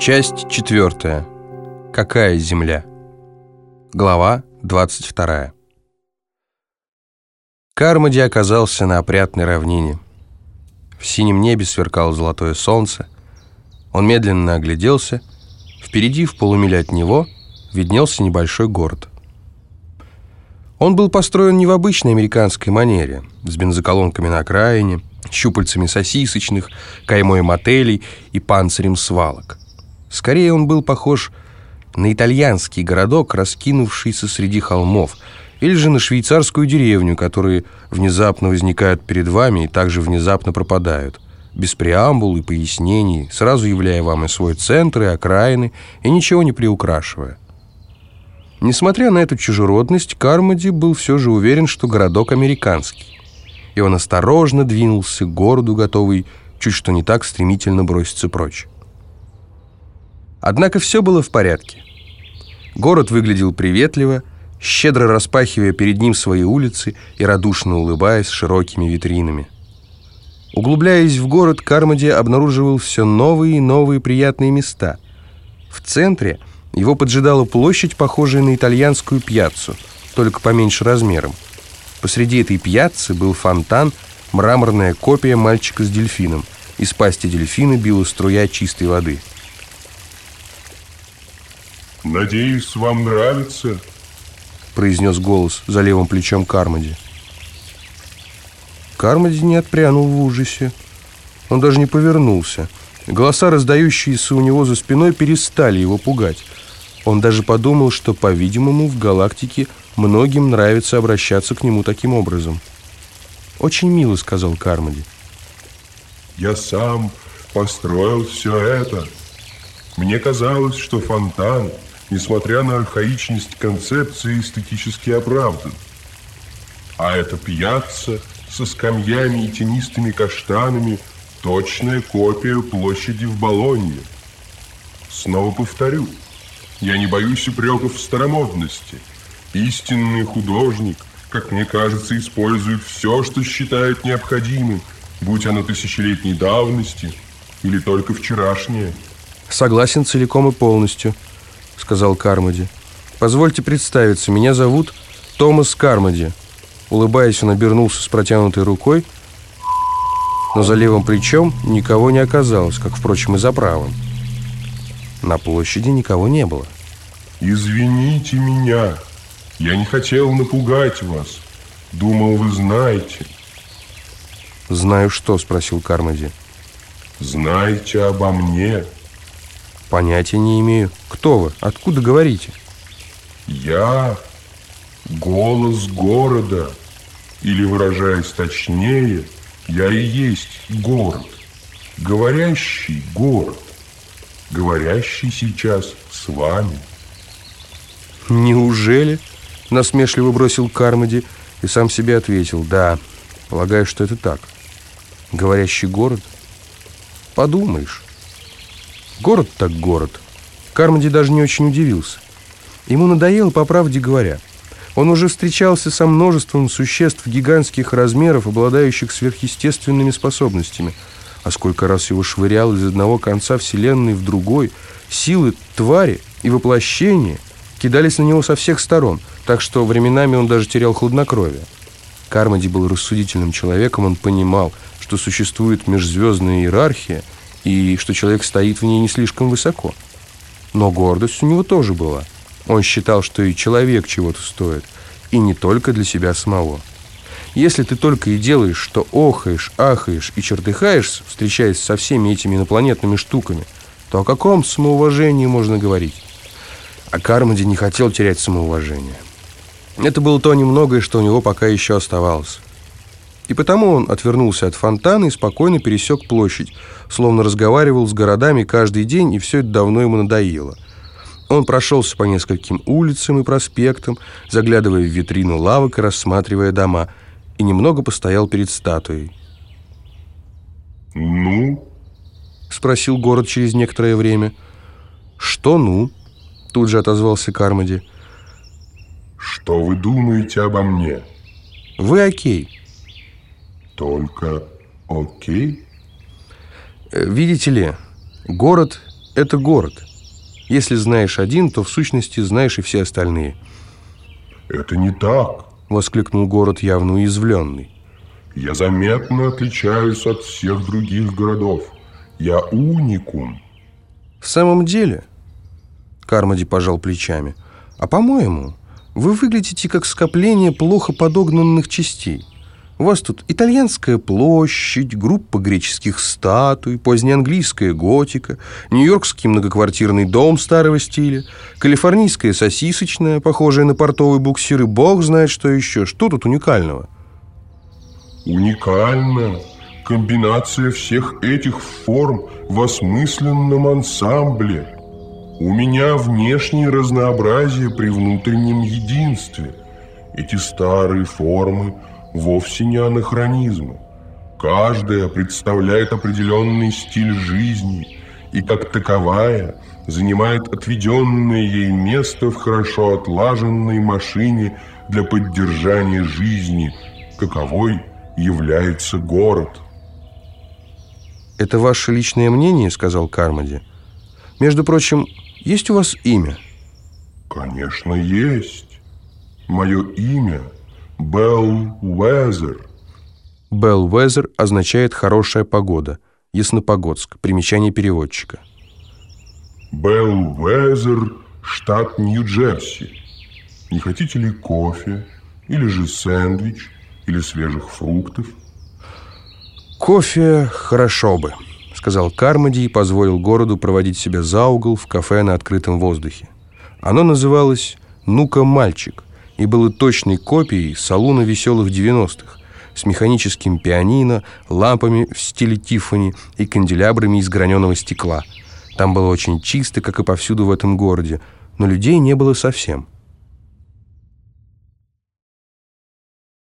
Часть четвертая. Какая земля? Глава двадцать вторая. Кармоди оказался на опрятной равнине. В синем небе сверкало золотое солнце. Он медленно огляделся. Впереди, в полумиле от него, виднелся небольшой город. Он был построен не в обычной американской манере, с бензоколонками на окраине, щупальцами сосисочных, каймой мотелей и панцирем свалок. Скорее он был похож на итальянский городок, раскинувшийся среди холмов, или же на швейцарскую деревню, которые внезапно возникают перед вами и также внезапно пропадают, без преамбул и пояснений, сразу являя вам и свой центр, и окраины, и ничего не приукрашивая. Несмотря на эту чужеродность, Кармоди был все же уверен, что городок американский. И он осторожно двинулся к городу, готовый чуть что не так стремительно броситься прочь. Однако все было в порядке. Город выглядел приветливо, щедро распахивая перед ним свои улицы и радушно улыбаясь широкими витринами. Углубляясь в город, Кармоди обнаруживал все новые и новые приятные места. В центре – его поджидала площадь, похожая на итальянскую пьяцу, только поменьше размером. Посреди этой пьяцы был фонтан, мраморная копия мальчика с дельфином. Из пасти дельфина била струя чистой воды. «Надеюсь, вам нравится?» произнес голос за левым плечом Кармоди. Кармоди не отпрянул в ужасе. Он даже не повернулся. Голоса, раздающиеся у него за спиной, перестали его пугать. Он даже подумал, что, по-видимому, в галактике многим нравится обращаться к нему таким образом. «Очень мило», — сказал Кармоди. «Я сам построил все это. Мне казалось, что фонтан, несмотря на архаичность концепции, эстетически оправдан. А эта пьяца со скамьями и тенистыми каштанами — точная копия площади в Болонье. Снова повторю — я не боюсь упреков старомодности. Истинный художник, как мне кажется, использует все, что считает необходимым, будь оно тысячелетней давности или только вчерашнее. Согласен целиком и полностью, сказал Кармоди. Позвольте представиться, меня зовут Томас Кармоди. Улыбаясь, он обернулся с протянутой рукой, но за левым плечом никого не оказалось, как, впрочем, и за правым. На площади никого не было. «Извините меня, я не хотел напугать вас. Думал, вы знаете». «Знаю что?» – спросил Кармоди. «Знаете обо мне?» «Понятия не имею. Кто вы? Откуда говорите?» «Я голос города, или, выражаясь точнее, я и есть город, говорящий город» говорящий сейчас с вами. Неужели? Насмешливо бросил Кармоди и сам себе ответил. Да, полагаю, что это так. Говорящий город? Подумаешь. Город так город. Кармоди даже не очень удивился. Ему надоело, по правде говоря. Он уже встречался со множеством существ гигантских размеров, обладающих сверхъестественными способностями – а сколько раз его швырял из одного конца вселенной в другой, силы твари и воплощения кидались на него со всех сторон, так что временами он даже терял хладнокровие. Кармоди был рассудительным человеком, он понимал, что существует межзвездная иерархия и что человек стоит в ней не слишком высоко. Но гордость у него тоже была. Он считал, что и человек чего-то стоит, и не только для себя самого. Если ты только и делаешь, что охаешь, ахаешь и чертыхаешься, встречаясь со всеми этими инопланетными штуками, то о каком самоуважении можно говорить? А Кармоди не хотел терять самоуважение. Это было то немногое, что у него пока еще оставалось. И потому он отвернулся от фонтана и спокойно пересек площадь, словно разговаривал с городами каждый день, и все это давно ему надоело. Он прошелся по нескольким улицам и проспектам, заглядывая в витрину лавок и рассматривая дома – и немного постоял перед статуей. «Ну?» — спросил город через некоторое время. «Что «ну?» — тут же отозвался Кармоди. «Что вы думаете обо мне?» «Вы окей». «Только окей?» «Видите ли, город — Это город. Если знаешь один, то в сущности знаешь и все остальные. Это не так. Воскликнул город, явно уязвленный. Я заметно отличаюсь от всех других городов. Я уникум. В самом деле, Кармоди пожал плечами, а по-моему, вы выглядите как скопление плохо подогнанных частей. У вас тут итальянская площадь, группа греческих статуй, позднеанглийская готика, нью-йоркский многоквартирный дом старого стиля, калифорнийская сосисочная, похожая на портовый буксир, и бог знает что еще. Что тут уникального? Уникально. Комбинация всех этих форм в осмысленном ансамбле. У меня внешнее разнообразие при внутреннем единстве. Эти старые формы – вовсе не анахронизмы. Каждая представляет определенный стиль жизни и как таковая занимает отведенное ей место в хорошо отлаженной машине для поддержания жизни, каковой является город. «Это ваше личное мнение?» — сказал Кармоди. «Между прочим, есть у вас имя?» «Конечно, есть. Мое имя — Белл-Уэзер. Белл-Уэзер означает «хорошая погода», Яснопогодск, примечание переводчика. Белл-Уэзер, штат Нью-Джерси. Не хотите ли кофе, или же сэндвич, или свежих фруктов? Кофе хорошо бы, сказал Кармоди и позволил городу проводить себя за угол в кафе на открытом воздухе. Оно называлось «Ну-ка, мальчик», и было точной копией салуна веселых 90-х с механическим пианино, лампами в стиле Тиффани и канделябрами из граненого стекла. Там было очень чисто, как и повсюду в этом городе, но людей не было совсем –